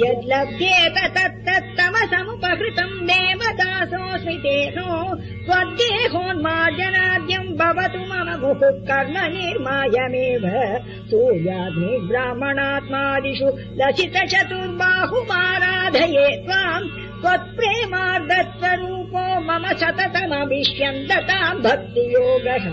यद्लभ्येत तत्तत्तमसमुपहृतम् तत्तत्तम समुपकृतम् देवदासोऽस्मि तेनो त्वद्देहोन्मार्जनाद्यम् भवतु मम गुः कर्म निर्मायमेव। सूर्याग्नि ब्राह्मणात्मादिषु लसित चतुर्बाहुमाराधये त्वाम् त्वत्प्रेमार्दत्वरूपो मम सततमभिष्यन्दताम् भक्तियोगः।